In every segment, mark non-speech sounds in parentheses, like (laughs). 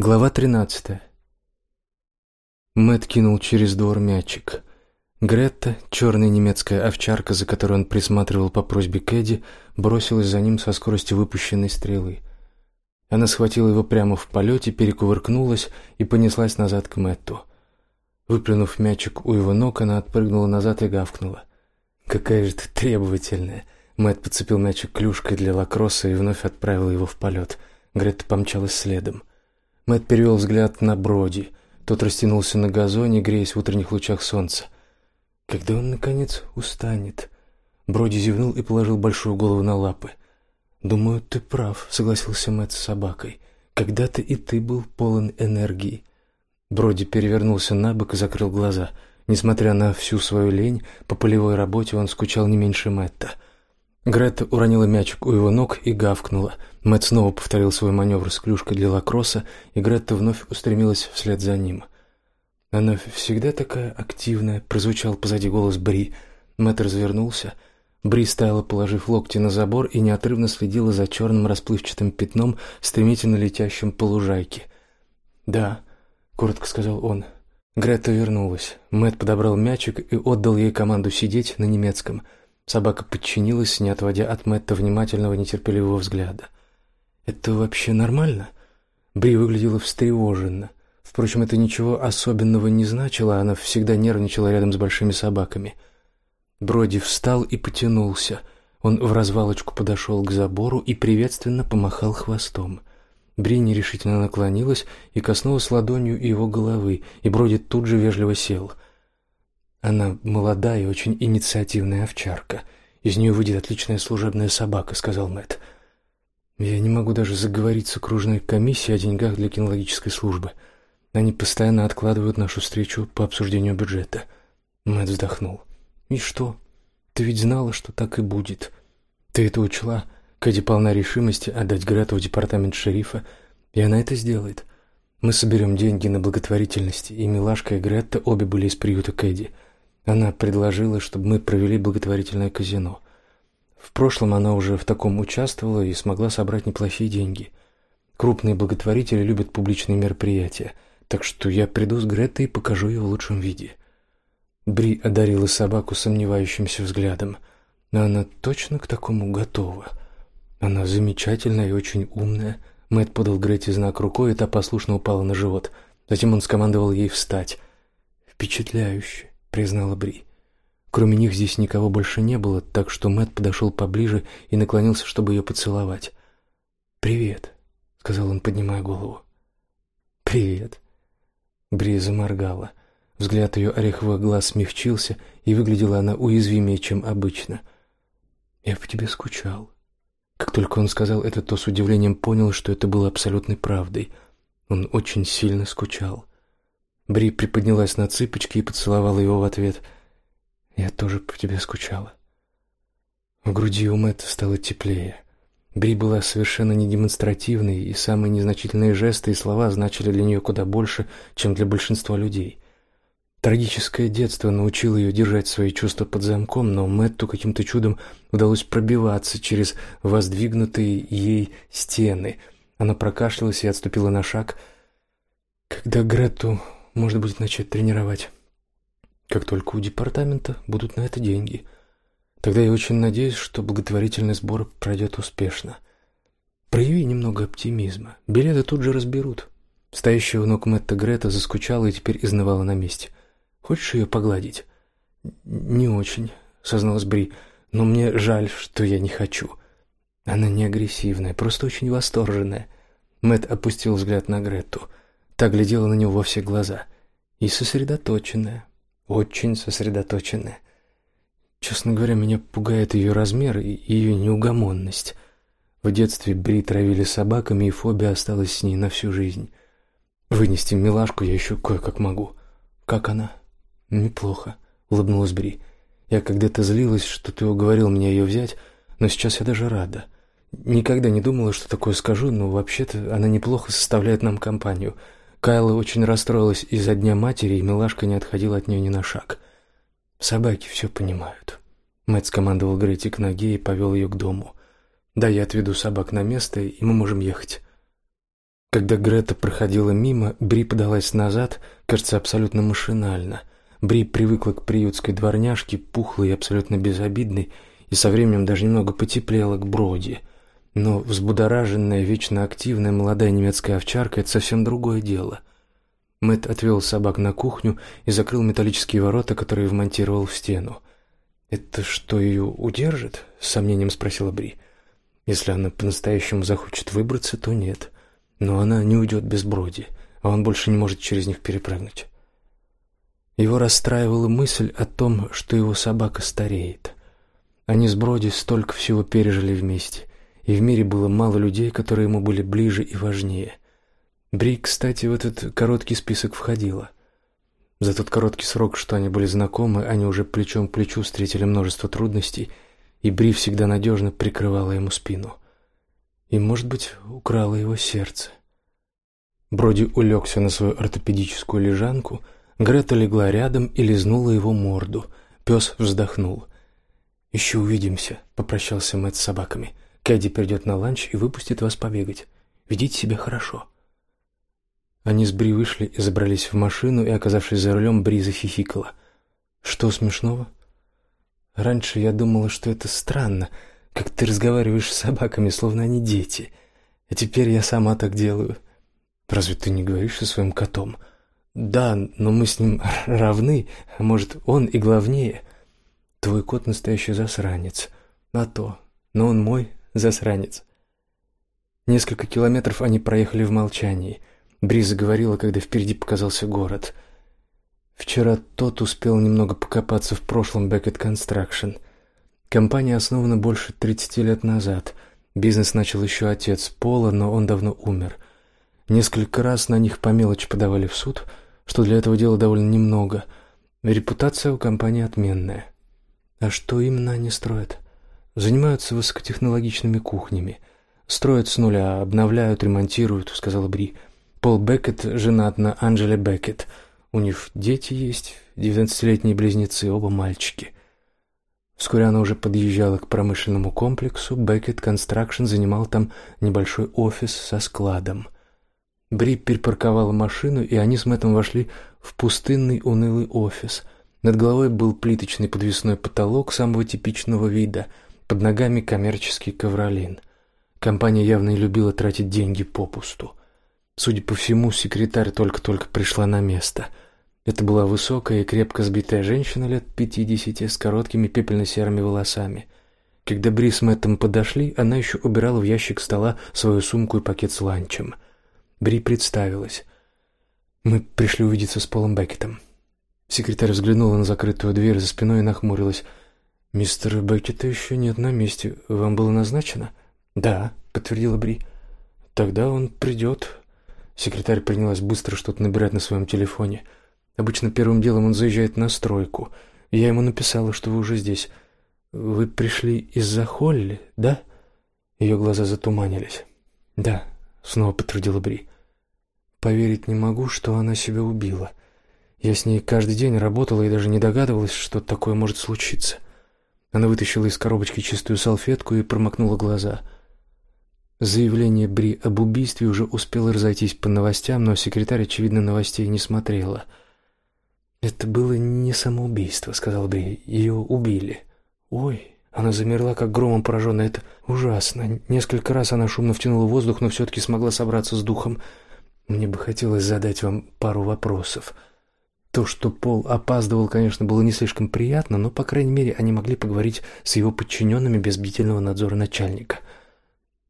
Глава 13. Мэт кинул через двор мячик. Гретта, черная немецкая овчарка, за которой он присматривал по просьбе Кэдди, бросилась за ним со скоростью выпущенной стрелы. Она схватила его прямо в полете, перекувыркнулась и понеслась назад к Мэтту. Выплюнув мячик у его ног, она отпрыгнула назад и гавкнула. «Какая же ты требовательная!» Мэтт подцепил мячик клюшкой для лакросса и вновь отправил его в полет. Гретта помчалась следом. Мэтт перевел взгляд на Броди. Тот растянулся на газоне, греясь в утренних лучах солнца. Когда он, наконец, устанет? Броди зевнул и положил большую голову на лапы. «Думаю, ты прав», — согласился Мэтт с собакой. «Когда-то и ты был полон энергии». Броди перевернулся на бок и закрыл глаза. Несмотря на всю свою лень, по полевой работе он скучал не меньше Мэтта — Грета уронила мячик у его ног и гавкнула. Мэтт снова повторил свой маневр с клюшкой для лакросса, и Гретта вновь устремилась вслед за ним. «Она всегда такая активная», — прозвучал позади голос Бри. Мэтт развернулся. Бри стояла, положив локти на забор, и неотрывно следила за черным расплывчатым пятном, стремительно летящим по лужайке. «Да», — коротко сказал он. Грета вернулась. Мэтт подобрал мячик и отдал ей команду сидеть на немецком — Собака подчинилась, не отводя от Мэтта внимательного нетерпеливого взгляда. «Это вообще нормально?» Бри выглядела встревоженно. Впрочем, это ничего особенного не значило, она всегда нервничала рядом с большими собаками. Броди встал и потянулся. Он в развалочку подошел к забору и приветственно помахал хвостом. Бри нерешительно наклонилась и коснулась ладонью его головы, и Броди тут же вежливо сел — она молодая и очень инициативная овчарка. Из нее выйдет отличная служебная собака, сказал Мэт. Я не могу даже заговорить с окружной комиссией о деньгах для кинологической службы. Они постоянно откладывают нашу встречу по обсуждению бюджета. Мэт вздохнул. И что? Ты ведь знала, что так и будет. Ты это учла. Кэдди полна решимости отдать Грету в департамент шерифа, и она это сделает. Мы соберем деньги на благотворительность, и Милашка и Гретта обе были из приюта Кэдди. Она предложила, чтобы мы провели благотворительное казино. В прошлом она уже в таком участвовала и смогла собрать неплохие деньги. Крупные благотворители любят публичные мероприятия, так что я приду с Гретой и покажу ее в лучшем виде. Бри одарила собаку сомневающимся взглядом. Но она точно к такому готова. Она замечательная и очень умная. Мэтт подал Грете знак рукой, и та послушно упала на живот. Затем он скомандовал ей встать. Впечатляюще признала Бри. Кроме них здесь никого больше не было, так что Мэт подошел поближе и наклонился, чтобы ее поцеловать. «Привет», — сказал он, поднимая голову. «Привет». Бри заморгала. Взгляд ее ореховых глаз смягчился, и выглядела она уязвимее, чем обычно. «Я по тебе скучал». Как только он сказал это, то с удивлением понял, что это было абсолютной правдой. Он очень сильно скучал. Бри приподнялась на цыпочки и поцеловала его в ответ. «Я тоже по тебе скучала». В груди у Мэтта стало теплее. Бри была совершенно не демонстративной, и самые незначительные жесты и слова значили для нее куда больше, чем для большинства людей. Трагическое детство научило ее держать свои чувства под замком, но Мэтту каким-то чудом удалось пробиваться через воздвигнутые ей стены. Она прокашлялась и отступила на шаг. Когда Грету можно будет начать тренировать. Как только у департамента будут на это деньги. Тогда я очень надеюсь, что благотворительный сбор пройдет успешно. Прояви немного оптимизма. Билеты тут же разберут. Стоящая у ног Мэтта Грета заскучала и теперь изнывала на месте. Хочешь ее погладить? Не очень, созналась Бри, но мне жаль, что я не хочу. Она не агрессивная, просто очень восторженная. Мэт опустил взгляд на Грету. Та глядела на него во все глаза. И сосредоточенная. Очень сосредоточенная. Честно говоря, меня пугает ее размер и ее неугомонность. В детстве Бри травили собаками, и фобия осталась с ней на всю жизнь. Вынести милашку я еще кое-как могу. Как она? Неплохо, улыбнулась Бри. Я когда-то злилась, что ты уговорил меня ее взять, но сейчас я даже рада. Никогда не думала, что такое скажу, но вообще-то она неплохо составляет нам компанию. Кайла очень расстроилась из-за дня матери, и милашка не отходила от нее ни на шаг. Собаки все понимают. Мэтт скомандовал Гретти к ноге и повел ее к дому. Да, я отведу собак на место, и мы можем ехать. Когда Грета проходила мимо, Бри подалась назад, кажется, абсолютно машинально. Бри привыкла к приютской дворняжке, пухлой и абсолютно безобидной, и со временем даже немного потеплела к Броди. Но взбудораженная, вечно активная молодая немецкая овчарка это совсем другое дело. Мэт отвел собак на кухню и закрыл металлические ворота, которые вмонтировал в стену. Это что ее удержит? с сомнением спросила Бри. Если она по-настоящему захочет выбраться, то нет. Но она не уйдет без Броди, а он больше не может через них перепрыгнуть. Его расстраивала мысль о том, что его собака стареет. Они с Броди столько всего пережили вместе, и в мире было мало людей, которые ему были ближе и важнее. Бри, кстати, в этот короткий список входила. За тот короткий срок, что они были знакомы, они уже плечом к плечу встретили множество трудностей, и Бри всегда надежно прикрывала ему спину. И, может быть, украла его сердце. Броди улегся на свою ортопедическую лежанку — Грета легла рядом и лизнула его морду. Пес вздохнул. «Еще увидимся», — попрощался Мэтт с собаками. «Кэдди придет на ланч и выпустит вас побегать. Ведите себя хорошо». Они с Бри вышли и забрались в машину, и, оказавшись за рулем, Бри захихикала. «Что смешного?» «Раньше я думала, что это странно, как ты разговариваешь с собаками, словно они дети. А теперь я сама так делаю. Разве ты не говоришь со своим котом?» Да, но мы с ним (laughs) равны, а может, он и главнее. Твой кот настоящий засранец. А то, но он мой засранец. Несколько километров они проехали в молчании. Бриза говорила, когда впереди показался город. Вчера тот успел немного покопаться в прошлом Beckett Construction. Компания основана больше 30 лет назад. Бизнес начал еще отец Пола, но он давно умер. Несколько раз на них по мелочи подавали в суд — что для этого дела довольно немного. Репутация у компании отменная. А что именно они строят? Занимаются высокотехнологичными кухнями. Строят с нуля, обновляют, ремонтируют, сказала Бри. Пол Беккет женат на Анджеле Беккет. У них дети есть, девятнадцатилетние близнецы, оба мальчики. Вскоре она уже подъезжала к промышленному комплексу. Беккет Констракшн занимал там небольшой офис со складом. Бри припарковала машину, и они с Мэттом вошли в пустынный унылый офис. Над головой был плиточный подвесной потолок самого типичного вида, под ногами коммерческий ковролин. Компания явно не любила тратить деньги попусту. Судя по всему, секретарь только-только пришла на место. Это была высокая и крепко сбитая женщина лет пятидесяти с короткими пепельно-серыми волосами. Когда Бри с Мэттом подошли, она еще убирала в ящик стола свою сумку и пакет с ланчем — Бри представилась. Мы пришли увидеться с Полом Беккетом. Секретарь взглянула на закрытую дверь за спиной и нахмурилась. Мистер Беккета еще нет на месте. Вам было назначено? Да, подтвердила Бри. Тогда он придет. Секретарь принялась быстро что-то набирать на своем телефоне. Обычно первым делом он заезжает на стройку. Я ему написала, что вы уже здесь. Вы пришли из-за Холли, да? Ее глаза затуманились. Да, снова подтвердила Бри. Поверить не могу, что она себя убила. Я с ней каждый день работала и даже не догадывалась, что такое может случиться. Она вытащила из коробочки чистую салфетку и промокнула глаза. Заявление Бри об убийстве уже успело разойтись по новостям, но секретарь, очевидно, новостей не смотрела. «Это было не самоубийство», — сказал Бри. «Ее убили». «Ой», она замерла, как громом пораженная. Это ужасно. Несколько раз она шумно втянула воздух, но все-таки смогла собраться с духом. Мне бы хотелось задать вам пару вопросов. То, что Пол опаздывал, конечно, было не слишком приятно, но, по крайней мере, они могли поговорить с его подчиненными без бдительного надзора начальника.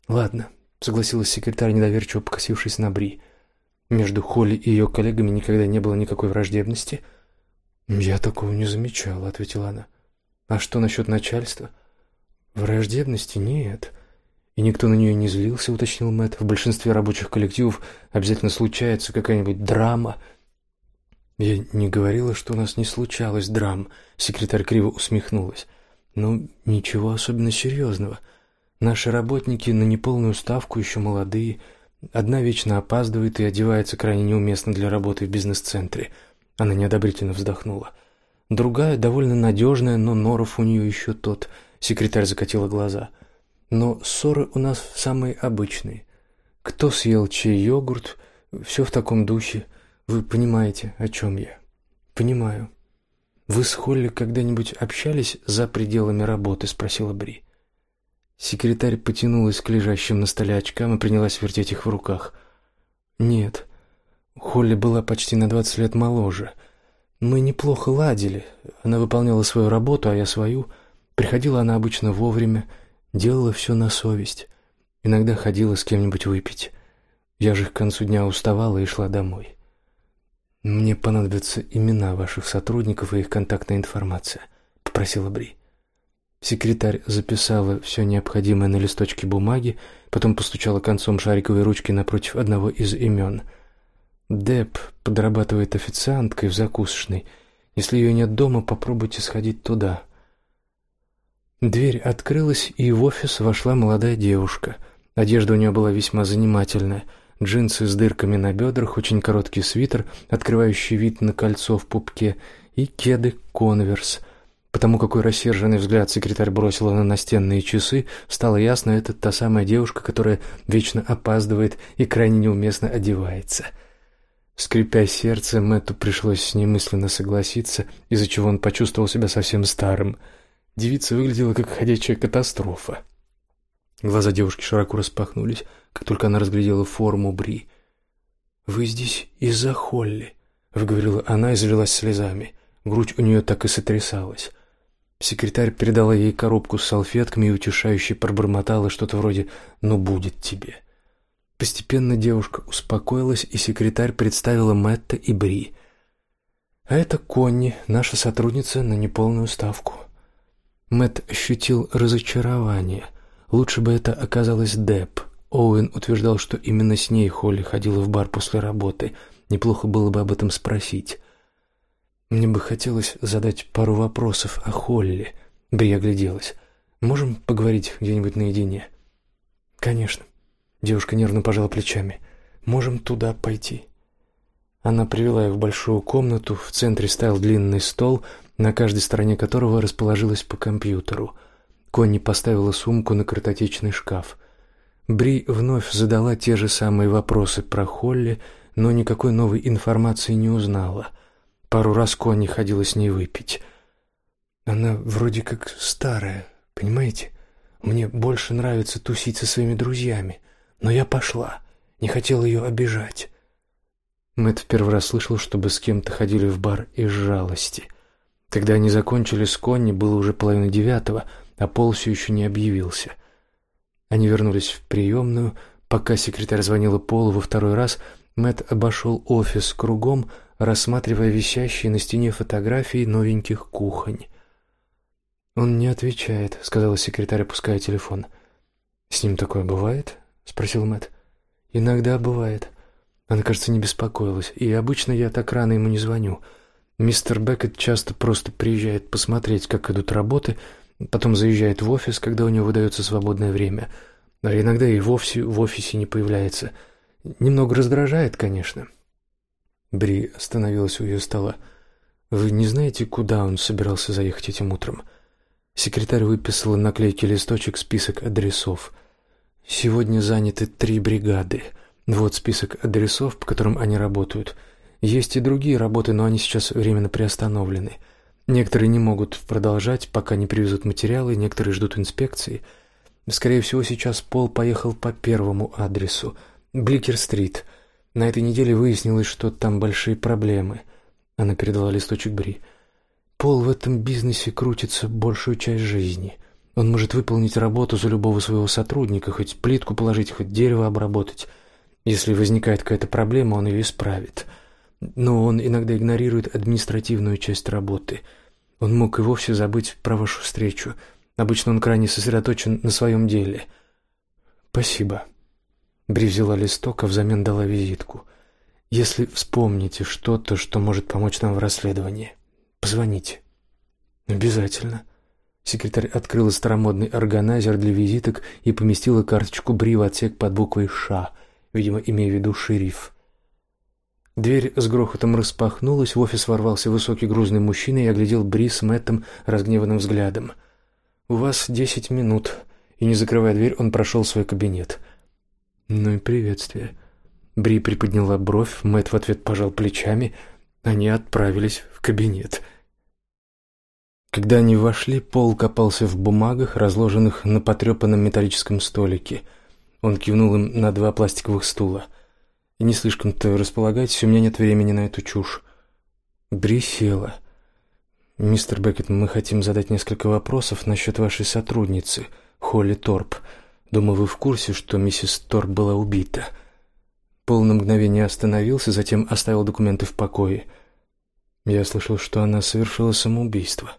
«Ладно», — согласилась секретарь, недоверчиво покосившись на Бри. Между Холли и ее коллегами никогда не было никакой враждебности. «Я такого не замечала», — ответила она. А что насчет начальства? Враждебности нет. И никто на нее не злился, уточнил Мэтт. В большинстве рабочих коллективов обязательно случается какая-нибудь драма. Я не говорила, что у нас не случалось драм. Секретарь криво усмехнулась. Ну, ничего особенно серьезного. Наши работники на неполную ставку еще молодые. Одна вечно опаздывает и одевается крайне неуместно для работы в бизнес-центре. Она неодобрительно вздохнула. Другая довольно надежная, но норов у нее еще тот. Секретарь закатила глаза. Но ссоры у нас самые обычные. кто съел чей йогурт, все в таком духе. Вы понимаете, о чем я? Понимаю. Вы с Холли когда-нибудь общались за пределами работы, спросила Бри. Секретарь потянулась к лежащим на столе очкам и принялась вертеть их в руках. Нет. Холли была почти на двадцать лет моложе. Мы неплохо ладили. Она выполняла свою работу, а я свою. Приходила она обычно вовремя, делала все на совесть. Иногда ходила с кем-нибудь выпить. Я же к концу дня уставала и шла домой. Мне понадобятся имена ваших сотрудников и их контактная информация, попросила Бри. Секретарь записала все необходимое на листочке бумаги, потом постучала концом шариковой ручки напротив одного из имен. Деп подрабатывает официанткой в закусочной. Если ее нет дома, попробуйте сходить туда. Дверь открылась, и в офис вошла молодая девушка. Одежда у нее была весьма занимательная: джинсы с дырками на бедрах, очень короткий свитер, открывающий вид на кольцо в пупке, и кеды Конверс. Потому какой рассерженный взгляд секретарь бросила на настенные часы, стало ясно, это та самая девушка, которая вечно опаздывает и крайне неуместно одевается. Скрипя сердце, Мэтту пришлось с согласиться, из-за чего он почувствовал себя совсем старым. Девица выглядела как ходячая катастрофа. Глаза девушки широко распахнулись, как только она разглядела форму Бри. «Вы здесь из-за Холли», — выговорила она и залилась слезами. Грудь у нее так и сотрясалась. Секретарь передала ей коробку с салфетками и утешающе пробормотала что-то вроде «ну будет тебе». Постепенно девушка успокоилась, и секретарь представила Мэтта и Бри. А это Конни, наша сотрудница на неполную ставку. Мэтт ощутил разочарование. Лучше бы это оказалась Деп. Оуэн утверждал, что именно с ней Холли ходила в бар после работы. Неплохо было бы об этом спросить. Мне бы хотелось задать пару вопросов о Холли. Бри огляделась. Можем поговорить где-нибудь наедине? Конечно. Девушка нервно пожала плечами. Можем туда пойти. Она привела их в большую комнату. В центре стоял длинный стол, на каждой стороне которого расположилась по компьютеру. Конни поставила сумку на картотечный шкаф. Бри вновь задала те же самые вопросы про Холли, но никакой новой информации не узнала. Пару раз Конни ходила с ней выпить. Она вроде как старая, понимаете? Мне больше нравится тусить со своими друзьями, но я пошла, не хотела ее обижать. Мэтт в первый раз слышал, чтобы с кем-то ходили в бар из жалости. Когда они закончили с Конни, было уже половина девятого, а Пол все еще не объявился. Они вернулись в приемную. Пока секретарь звонила Полу во второй раз, Мэтт обошел офис кругом, рассматривая висящие на стене фотографии новеньких кухонь. Он не отвечает, сказала секретарь, опуская телефон. С ним такое бывает? спросил Мэт. Иногда бывает. Она, кажется, не беспокоилась, и обычно я так рано ему не звоню. Мистер Беккет часто просто приезжает посмотреть, как идут работы, потом заезжает в офис, когда у него выдается свободное время, а иногда и вовсе в офисе не появляется. Немного раздражает, конечно. Бри остановилась у ее стола. Вы не знаете, куда он собирался заехать этим утром? Секретарь выписала на клейкий листочек список адресов. Сегодня заняты три бригады. Вот список адресов, по которым они работают. Есть и другие работы, но они сейчас временно приостановлены. Некоторые не могут продолжать, пока не привезут материалы, некоторые ждут инспекции. Скорее всего, сейчас Пол поехал по первому адресу, Бликер-стрит. На этой неделе выяснилось, что там большие проблемы. Она передала листочек Бри. Пол в этом бизнесе крутится большую часть жизни. Он может выполнить работу за любого своего сотрудника, хоть плитку положить, хоть дерево обработать. Если возникает какая-то проблема, он ее исправит. Но он иногда игнорирует административную часть работы. Он мог и вовсе забыть про вашу встречу. Обычно он крайне сосредоточен на своем деле. Спасибо. Бри взяла листок, а взамен дала визитку. Если вспомните что-то, что может помочь нам в расследовании, позвоните. Обязательно. Секретарь открыла старомодный органайзер для визиток и поместила карточку Бри в отсек под буквой Ш, видимо, имея в виду шериф. Дверь с грохотом распахнулась, в офис ворвался высокий грузный мужчина и оглядел Бри с Мэттом разгневанным взглядом. «У вас десять минут», и, не закрывая дверь, он прошел в свой кабинет. Ну и приветствие. Бри приподняла бровь, Мэтт в ответ пожал плечами. Они отправились в кабинет. Когда они вошли, Пол копался в бумагах, разложенных на потрепанном металлическом столике. Он кивнул им на два пластиковых стула. «И не слишком-то располагайтесь, у меня нет времени на эту чушь». Села. «Мистер Беккет, мы хотим задать несколько вопросов насчет вашей сотрудницы, Холли Торп. Думаю, вы в курсе, что миссис Торп была убита». Пол на мгновение остановился, затем оставил документы в покое. «Я слышал, что она совершила самоубийство».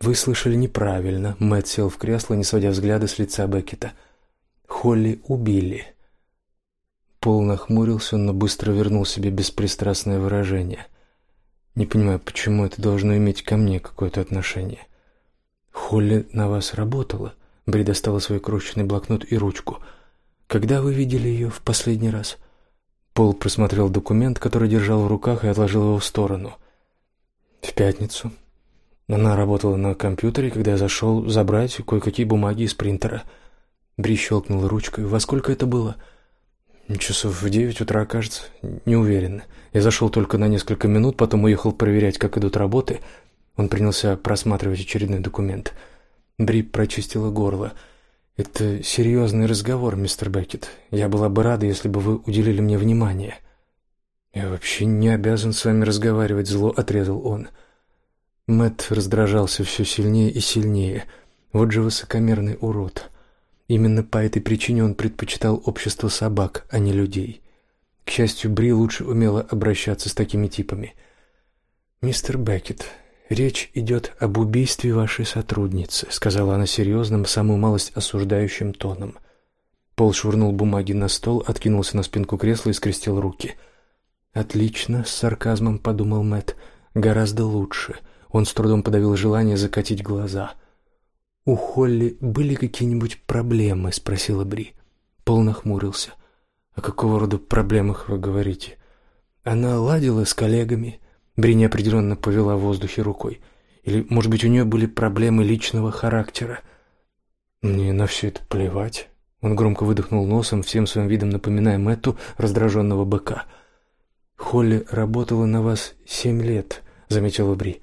«Вы слышали неправильно», — Мэтт сел в кресло, не сводя взгляда с лица Беккета. «Холли убили». Пол нахмурился, но быстро вернул себе беспристрастное выражение. Не понимаю, почему это должно иметь ко мне какое-то отношение. Холли на вас работала? Бри достала свой крошечный блокнот и ручку. Когда вы видели ее в последний раз? Пол просмотрел документ, который держал в руках, и отложил его в сторону. В пятницу. Она работала на компьютере, когда я зашел забрать кое-какие бумаги из принтера. Бри щелкнула ручкой. Во сколько это было? — Часов в девять утра, кажется. Не уверен. Я зашел только на несколько минут, потом уехал проверять, как идут работы. Он принялся просматривать очередной документ. Бри прочистила горло. «Это серьезный разговор, мистер Беккет. Я была бы рада, если бы вы уделили мне внимание». «Я вообще не обязан с вами разговаривать», — зло отрезал он. Мэт раздражался все сильнее и сильнее. Вот же высокомерный урод. Именно по этой причине он предпочитал общество собак, а не людей. К счастью, Бри лучше умела обращаться с такими типами. «Мистер Беккет, речь идет об убийстве вашей сотрудницы», сказала она серьезным, самую малость осуждающим тоном. Пол швырнул бумаги на стол, откинулся на спинку кресла и скрестил руки. «Отлично», — с сарказмом подумал Мэт, — «гораздо лучше». Он с трудом подавил желание закатить глаза — «У Холли были какие-нибудь проблемы?» — спросила Бри. Пол нахмурился. «О какого рода проблемах вы говорите?» «Она ладила с коллегами?» Бри неопределенно повела в воздухе рукой. «Или, может быть, у нее были проблемы личного характера?» «Мне на все это плевать». Он громко выдохнул носом, всем своим видом напоминая Мэтту, раздраженного быка. «Холли работала на вас семь лет», — заметила Бри.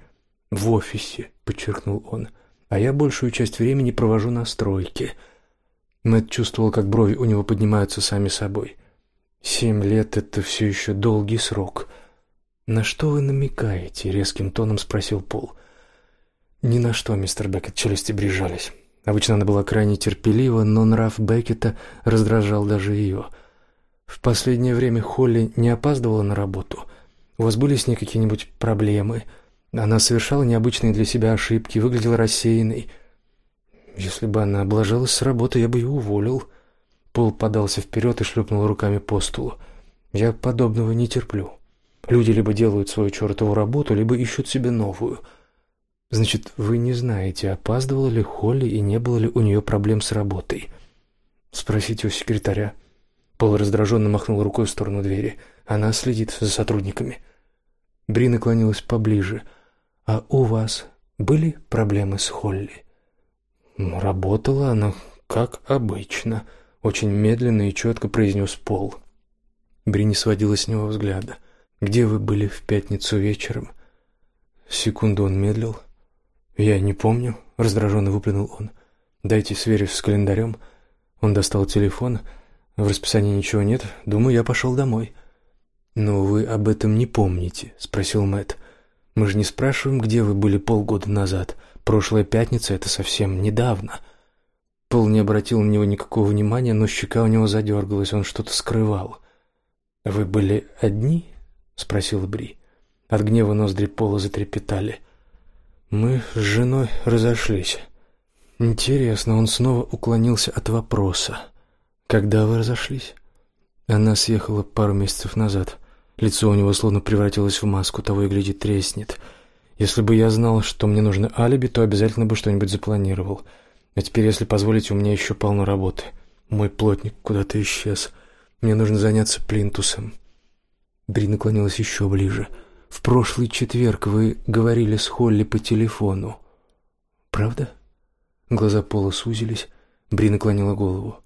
«В офисе», — подчеркнул он а я большую часть времени провожу на стройке. Мэтт чувствовал, как брови у него поднимаются сами собой. Семь лет — это все еще долгий срок. «На что вы намекаете?» — резким тоном спросил Пол. «Ни на что, мистер Беккет, челюсти брежались. Обычно она была крайне терпелива, но нрав Беккета раздражал даже ее. В последнее время Холли не опаздывала на работу. У вас были с ней какие-нибудь проблемы?» Она совершала необычные для себя ошибки, выглядела рассеянной. Если бы она облажалась с работы, я бы ее уволил. Пол подался вперед и шлепнул руками по столу. Я подобного не терплю. Люди либо делают свою чертову работу, либо ищут себе новую. Значит, вы не знаете, опаздывала ли Холли и не было ли у нее проблем с работой? Спросите у секретаря. Пол раздраженно махнул рукой в сторону двери. Она следит за сотрудниками. Бри наклонилась поближе — «А у вас были проблемы с Холли?» «Работала она, как обычно», — очень медленно и четко произнес Пол. Бри не сводила с него взгляда. «Где вы были в пятницу вечером?» Секунду он медлил. «Я не помню», — раздраженно выплюнул он. «Дайте сверюсь с календарем». Он достал телефон. «В расписании ничего нет. Думаю, я пошел домой». «Но вы об этом не помните?» — спросил Мэтт. Мы же не спрашиваем, где вы были полгода назад. Прошлая пятница — это совсем недавно». Пол не обратил на него никакого внимания, но щека у него задергалась, он что-то скрывал. «Вы были одни?» — спросила Бри. От гнева ноздри Пола затрепетали. «Мы с женой разошлись». Интересно, он снова уклонился от вопроса. «Когда вы разошлись?» Она съехала пару месяцев назад. Лицо у него словно превратилось в маску, того и гляди треснет. Если бы я знал, что мне нужно алиби, то обязательно бы что-нибудь запланировал. А теперь, если позволите, у меня еще полно работы. Мой плотник куда-то исчез. Мне нужно заняться плинтусом. Бри наклонилась еще ближе. В прошлый четверг вы говорили с Холли по телефону. Правда? Глаза Пола сузились. Бри наклонила голову.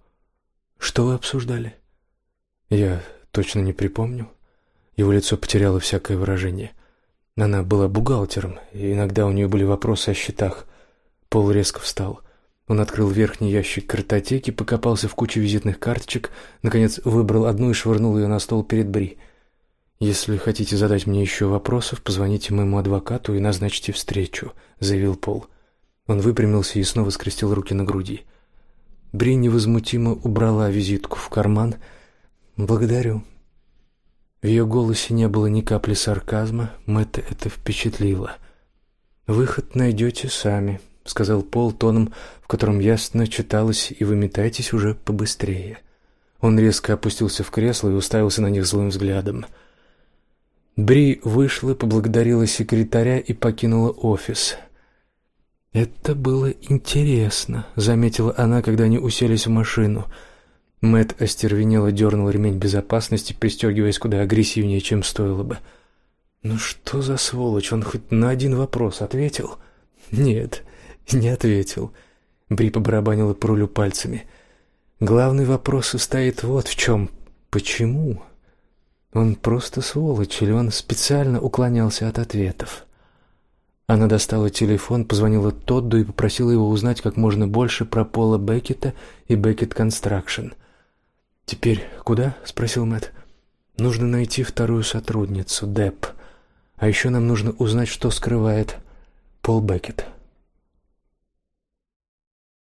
Что вы обсуждали? Я точно не припомню. Его лицо потеряло всякое выражение. Она была бухгалтером, и иногда у нее были вопросы о счетах. Пол резко встал. Он открыл верхний ящик картотеки, покопался в куче визитных карточек, наконец выбрал одну и швырнул ее на стол перед Бри. «Если хотите задать мне еще вопросов, позвоните моему адвокату и назначьте встречу», — заявил Пол. Он выпрямился и снова скрестил руки на груди. Бри невозмутимо убрала визитку в карман. «Благодарю». В ее голосе не было ни капли сарказма, Мэтта это впечатлило. «Выход найдете сами», — сказал Пол тоном, в котором ясно читалось, и выметайтесь уже побыстрее. Он резко опустился в кресло и уставился на них злым взглядом. Бри вышла, поблагодарила секретаря и покинула офис. «Это было интересно», — заметила она, когда они уселись в машину. Мэт остервенело дернул ремень безопасности, пристегиваясь куда агрессивнее, чем стоило бы. «Ну что за сволочь? Он хоть на один вопрос ответил?» «Нет, не ответил». Бри побарабанила по рулю пальцами. «Главный вопрос состоит вот в чем. Почему?» Он просто сволочь, или он специально уклонялся от ответов? Она достала телефон, позвонила Тодду и попросила его узнать как можно больше про Пола Беккета и Беккет Констракшн. «Теперь куда?» — спросил Мэтт. «Нужно найти вторую сотрудницу, Деп. А еще нам нужно узнать, что скрывает Пол Беккет».